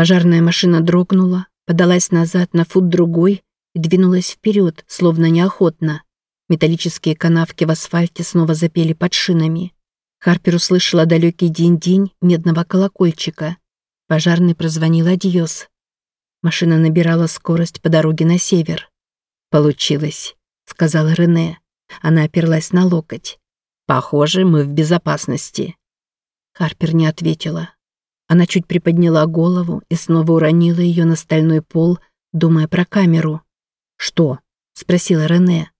Пожарная машина дрогнула, подалась назад на фут другой и двинулась вперед, словно неохотно. Металлические канавки в асфальте снова запели под шинами. Харпер услышала далекий день-день медного колокольчика. Пожарный прозвонил «Адьос». Машина набирала скорость по дороге на север. «Получилось», — сказала Рене. Она оперлась на локоть. «Похоже, мы в безопасности». Харпер не ответила. Она чуть приподняла голову и снова уронила ее на стальной пол, думая про камеру. «Что?» — спросила Рене.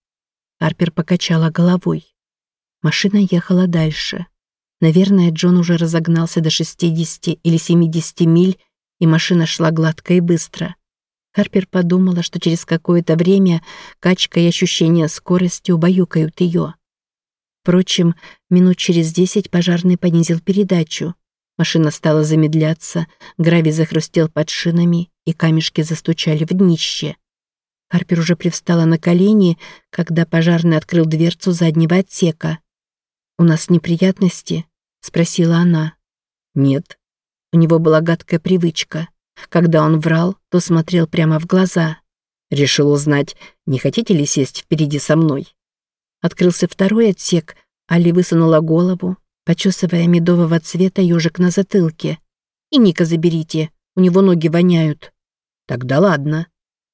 Харпер покачала головой. Машина ехала дальше. Наверное, Джон уже разогнался до 60 или 70 миль, и машина шла гладко и быстро. Харпер подумала, что через какое-то время качка и ощущение скорости убаюкают ее. Впрочем, минут через десять пожарный понизил передачу. Машина стала замедляться, гравий захрустел под шинами, и камешки застучали в днище. Харпер уже привстала на колени, когда пожарный открыл дверцу заднего отсека. «У нас неприятности?» — спросила она. «Нет». У него была гадкая привычка. Когда он врал, то смотрел прямо в глаза. Решил узнать, не хотите ли сесть впереди со мной. Открылся второй отсек, Али высунула голову, почесывая медового цвета ежик на затылке. «И Ника заберите, у него ноги воняют». «Тогда ладно»,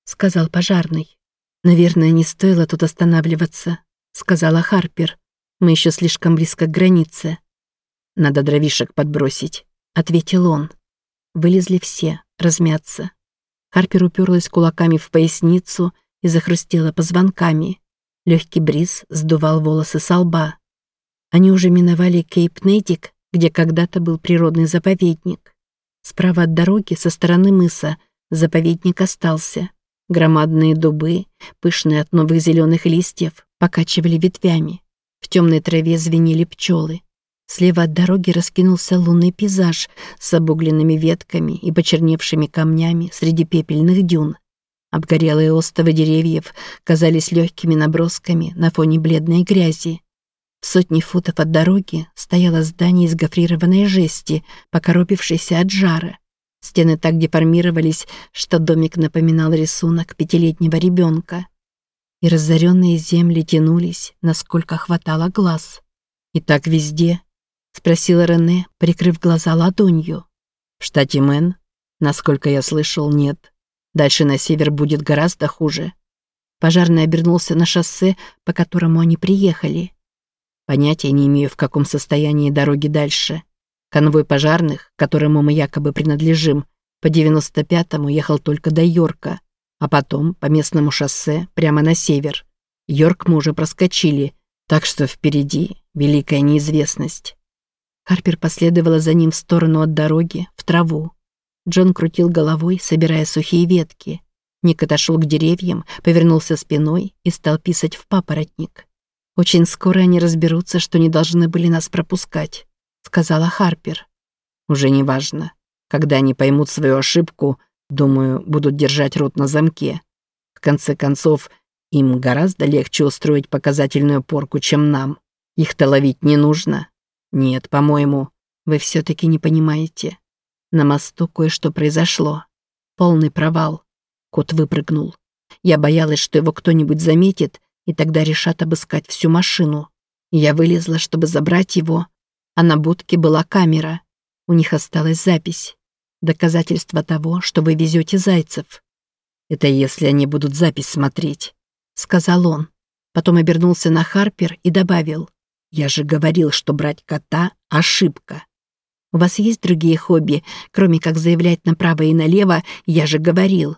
сказал пожарный. «Наверное, не стоило тут останавливаться», — сказала Харпер. «Мы еще слишком близко к границе». «Надо дровишек подбросить», — ответил он. Вылезли все, размяться. Харпер уперлась кулаками в поясницу и захрустела позвонками. Легкий бриз сдувал волосы со лба. Они уже миновали Кейп-Нейтик, где когда-то был природный заповедник. Справа от дороги, со стороны мыса, заповедник остался. Громадные дубы, пышные от новых зеленых листьев, покачивали ветвями. В темной траве звенели пчелы. Слева от дороги раскинулся лунный пейзаж с обугленными ветками и почерневшими камнями среди пепельных дюн. Обгорелые остовы деревьев казались легкими набросками на фоне бледной грязи. В сотни футов от дороги стояло здание из гофрированной жести, покоробившееся от жара. Стены так деформировались, что домик напоминал рисунок пятилетнего ребенка. И разоренные земли тянулись, насколько хватало глаз. «И так везде?» — спросила Рене, прикрыв глаза ладонью. «В штате Мэн, насколько я слышал, нет. Дальше на север будет гораздо хуже». Пожарный обернулся на шоссе, по которому они приехали. Понятия не имею, в каком состоянии дороги дальше. Конвой пожарных, которому мы якобы принадлежим, по 95-му ехал только до Йорка, а потом по местному шоссе прямо на север. Йорк мы уже проскочили, так что впереди великая неизвестность. Харпер последовала за ним в сторону от дороги, в траву. Джон крутил головой, собирая сухие ветки. Ник отошел к деревьям, повернулся спиной и стал писать в папоротник. Очень скоро они разберутся, что не должны были нас пропускать сказала Харпер. Уже не важно. Когда они поймут свою ошибку, думаю, будут держать рот на замке. В конце концов, им гораздо легче устроить показательную порку, чем нам. Их-то ловить не нужно. Нет, по-моему, вы все-таки не понимаете. На мосту кое-что произошло. Полный провал. Кот выпрыгнул. Я боялась, что его кто-нибудь заметит, и тогда решат обыскать всю машину. Я вылезла, чтобы забрать его, а на будке была камера. У них осталась запись. Доказательство того, что вы везете зайцев. Это если они будут запись смотреть, сказал он. Потом обернулся на Харпер и добавил. Я же говорил, что брать кота — ошибка. У вас есть другие хобби, кроме как заявлять направо и налево, я же говорил.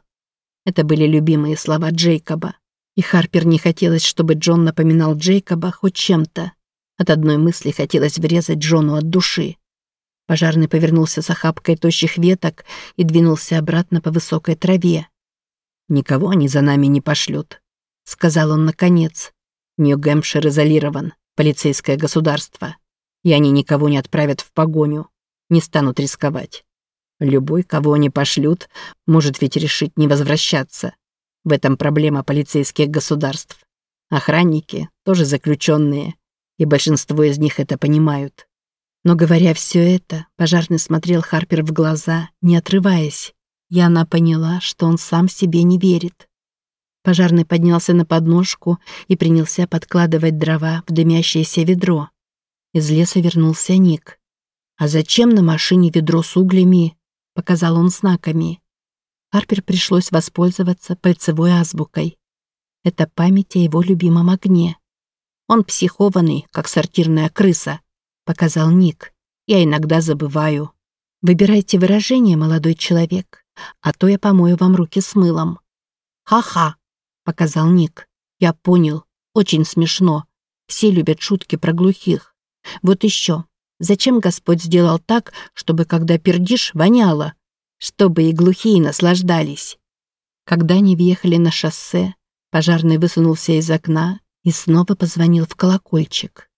Это были любимые слова Джейкоба. И Харпер не хотелось, чтобы Джон напоминал Джейкоба хоть чем-то. От одной мысли хотелось врезать Джону от души. Пожарный повернулся с охапкой тощих веток и двинулся обратно по высокой траве. «Никого они за нами не пошлют», — сказал он наконец. «Нью-Гэмпшир изолирован, полицейское государство, и они никого не отправят в погоню, не станут рисковать. Любой, кого они пошлют, может ведь решить не возвращаться. В этом проблема полицейских государств. Охранники, тоже заключенные, и большинство из них это понимают. Но говоря все это, пожарный смотрел Харпер в глаза, не отрываясь. Яна поняла, что он сам себе не верит. Пожарный поднялся на подножку и принялся подкладывать дрова в дымящееся ведро. Из леса вернулся Ник. «А зачем на машине ведро с углями?» — показал он знаками. Харпер пришлось воспользоваться пальцевой азбукой. Это память о его любимом огне. Он психованный, как сортирная крыса, показал Ник. Я иногда забываю. Выбирайте выражение, молодой человек, а то я помою вам руки с мылом. Ха-ха, показал Ник. Я понял. Очень смешно. Все любят шутки про глухих. Вот еще. Зачем Господь сделал так, чтобы когда пердишь, воняло? Чтобы и глухие наслаждались. Когда они въехали на шоссе, пожарный высунулся из окна и снова позвонил в колокольчик.